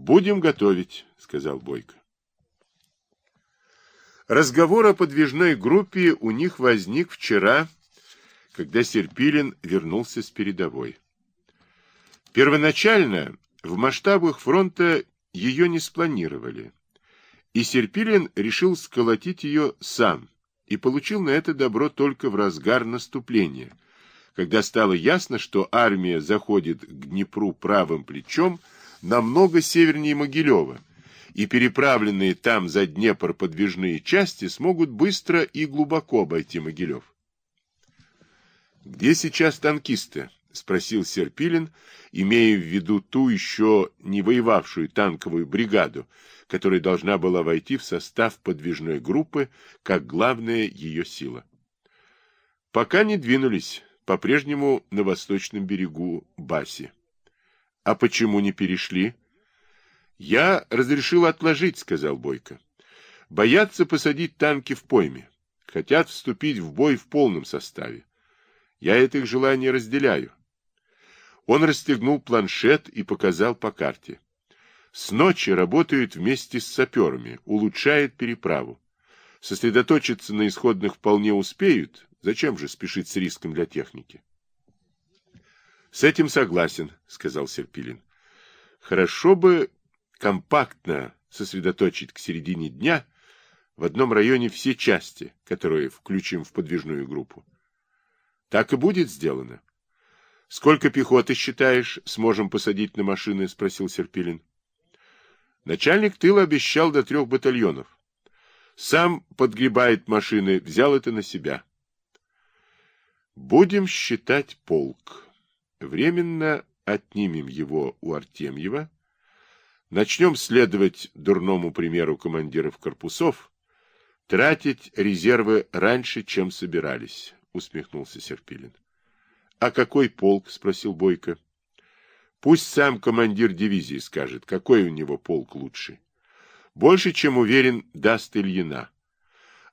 Будем готовить, сказал Бойко. Разговор о подвижной группе у них возник вчера, когда Серпилин вернулся с передовой. Первоначально в масштабах фронта ее не спланировали, и Серпилин решил сколотить ее сам и получил на это добро только в разгар наступления, когда стало ясно, что армия заходит к Днепру правым плечом намного севернее Могилева, и переправленные там за Днепр подвижные части смогут быстро и глубоко обойти Могилев. «Где сейчас танкисты?» — спросил Серпилин, имея в виду ту еще не воевавшую танковую бригаду, которая должна была войти в состав подвижной группы как главная ее сила. Пока не двинулись, по-прежнему на восточном берегу Баси. А почему не перешли? Я разрешил отложить, сказал Бойко. Боятся посадить танки в пойме. Хотят вступить в бой в полном составе. Я это их желание разделяю. Он расстегнул планшет и показал по карте. С ночи работают вместе с саперами, улучшает переправу. Сосредоточиться на исходных вполне успеют, зачем же спешить с риском для техники? — С этим согласен, — сказал Серпилин. — Хорошо бы компактно сосредоточить к середине дня в одном районе все части, которые включим в подвижную группу. Так и будет сделано. Сколько пехоты, считаешь, сможем посадить на машины? Спросил Серпилин. Начальник тыла обещал до трех батальонов. Сам подгребает машины, взял это на себя. Будем считать полк. Временно отнимем его у Артемьева. Начнем следовать дурному примеру командиров корпусов, тратить резервы раньше, чем собирались, усмехнулся Серпилин. А какой полк? спросил Бойко. Пусть сам командир дивизии скажет, какой у него полк лучший. Больше, чем уверен, даст Ильина.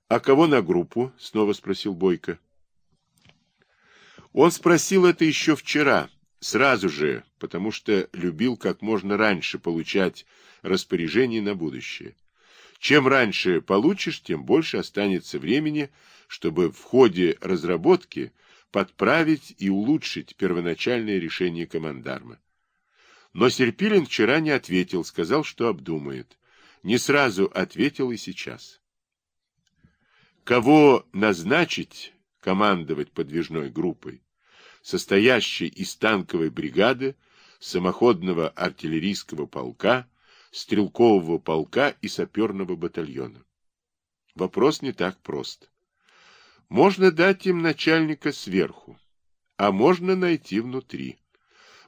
А кого на группу? снова спросил Бойко. Он спросил это еще вчера, сразу же, потому что любил как можно раньше получать распоряжение на будущее. Чем раньше получишь, тем больше останется времени, чтобы в ходе разработки подправить и улучшить первоначальное решение командарма. Но Серпилин вчера не ответил, сказал, что обдумает. Не сразу ответил и сейчас. Кого назначить командовать подвижной группой, состоящей из танковой бригады, самоходного артиллерийского полка, стрелкового полка и саперного батальона? Вопрос не так прост. Можно дать им начальника сверху, а можно найти внутри.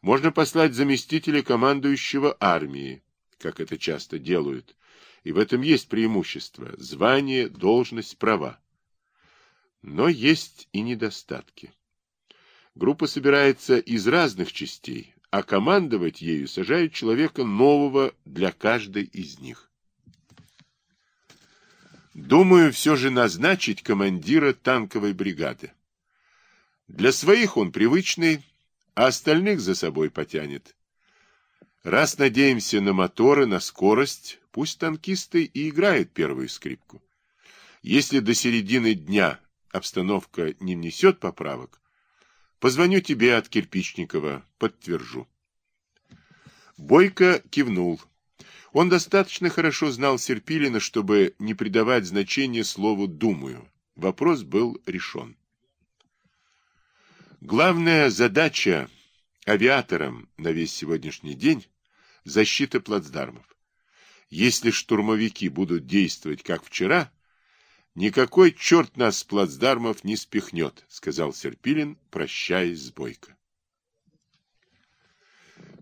Можно послать заместителя командующего армии, как это часто делают, и в этом есть преимущество – звание, должность, права. Но есть и недостатки. Группа собирается из разных частей, а командовать ею сажают человека нового для каждой из них. Думаю, все же назначить командира танковой бригады. Для своих он привычный, а остальных за собой потянет. Раз надеемся на моторы, на скорость, пусть танкисты и играют первую скрипку. Если до середины дня обстановка не внесет поправок, позвоню тебе от Кирпичникова, подтвержу. Бойко кивнул. Он достаточно хорошо знал Серпилина, чтобы не придавать значения слову «думаю». Вопрос был решен. Главная задача авиаторам на весь сегодняшний день – защита плацдармов. Если штурмовики будут действовать как вчера, никакой черт нас с плацдармов не спихнет, сказал Серпилин, прощаясь с Бойко.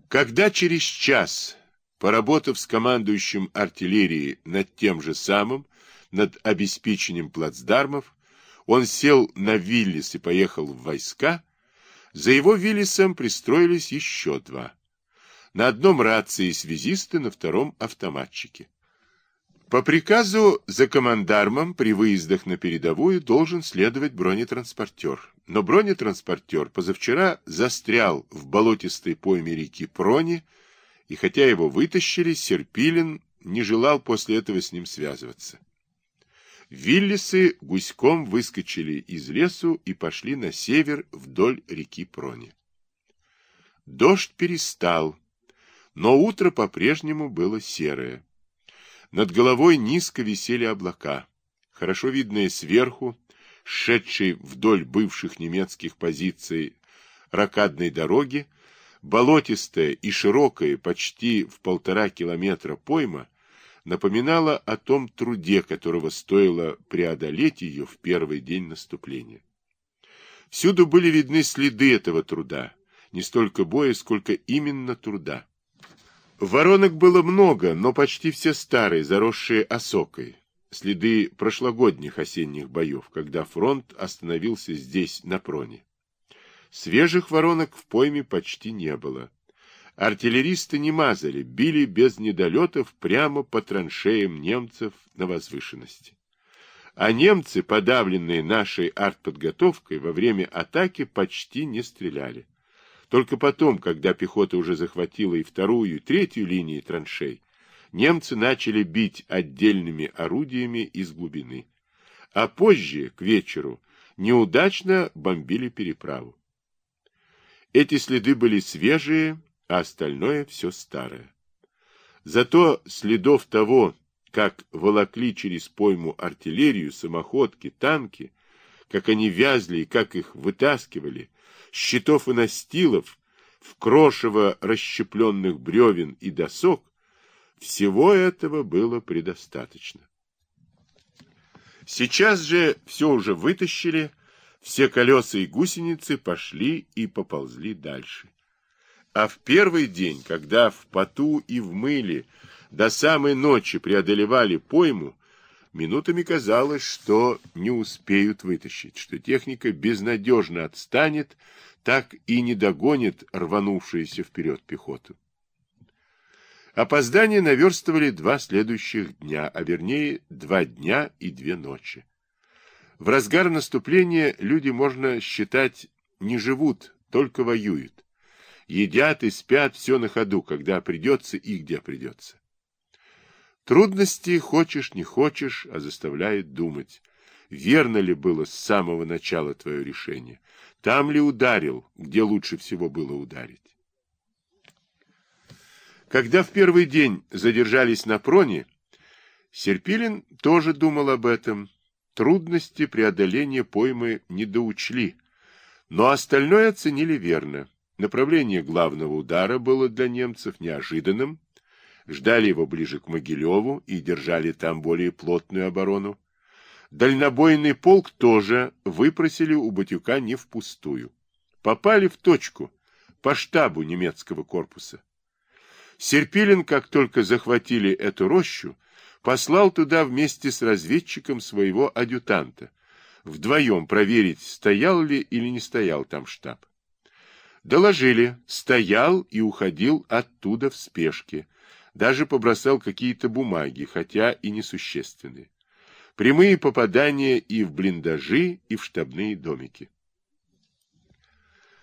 Когда через час Поработав с командующим артиллерией над тем же самым, над обеспечением плацдармов, он сел на Виллис и поехал в войска. За его Виллисом пристроились еще два. На одном рации связисты, на втором автоматчики. По приказу за командармом при выездах на передовую должен следовать бронетранспортер. Но бронетранспортер позавчера застрял в болотистой пойме реки Прони, и хотя его вытащили, Серпилин не желал после этого с ним связываться. Виллисы гуськом выскочили из лесу и пошли на север вдоль реки Прони. Дождь перестал, но утро по-прежнему было серое. Над головой низко висели облака, хорошо видные сверху, шедшие вдоль бывших немецких позиций ракадной дороги, болотистая и широкая, почти в полтора километра пойма, напоминала о том труде, которого стоило преодолеть ее в первый день наступления. Всюду были видны следы этого труда, не столько боя, сколько именно труда. Воронок было много, но почти все старые, заросшие осокой. Следы прошлогодних осенних боев, когда фронт остановился здесь, на проне. Свежих воронок в пойме почти не было. Артиллеристы не мазали, били без недолетов прямо по траншеям немцев на возвышенности. А немцы, подавленные нашей артподготовкой, во время атаки почти не стреляли. Только потом, когда пехота уже захватила и вторую, и третью линии траншей, немцы начали бить отдельными орудиями из глубины. А позже, к вечеру, неудачно бомбили переправу. Эти следы были свежие, а остальное все старое. Зато следов того, как волокли через пойму артиллерию, самоходки, танки, как они вязли и как их вытаскивали, щитов и настилов, в крошево расщепленных бревен и досок, всего этого было предостаточно. Сейчас же все уже вытащили, все колеса и гусеницы пошли и поползли дальше. А в первый день, когда в поту и в мыле до самой ночи преодолевали пойму, минутами казалось, что не успеют вытащить, что техника безнадежно отстанет, так и не догонит рванувшуюся вперед пехоту. Опоздание наверстывали два следующих дня, а вернее два дня и две ночи. В разгар наступления люди, можно считать, не живут, только воюют едят и спят все на ходу, когда придется и где придется. Трудности хочешь не хочешь, а заставляет думать, верно ли было с самого начала твое решение, там ли ударил, где лучше всего было ударить. Когда в первый день задержались на проне, Серпилин тоже думал об этом. Трудности преодоления поймы не доучли, но остальное оценили верно. Направление главного удара было для немцев неожиданным, ждали его ближе к Могилеву и держали там более плотную оборону. Дальнобойный полк тоже выпросили у Батюка не впустую. Попали в точку, по штабу немецкого корпуса. Серпилин, как только захватили эту рощу, послал туда вместе с разведчиком своего адъютанта, вдвоем проверить, стоял ли или не стоял там штаб. Доложили, стоял и уходил оттуда в спешке. Даже побросал какие-то бумаги, хотя и несущественные. Прямые попадания и в блиндажи, и в штабные домики.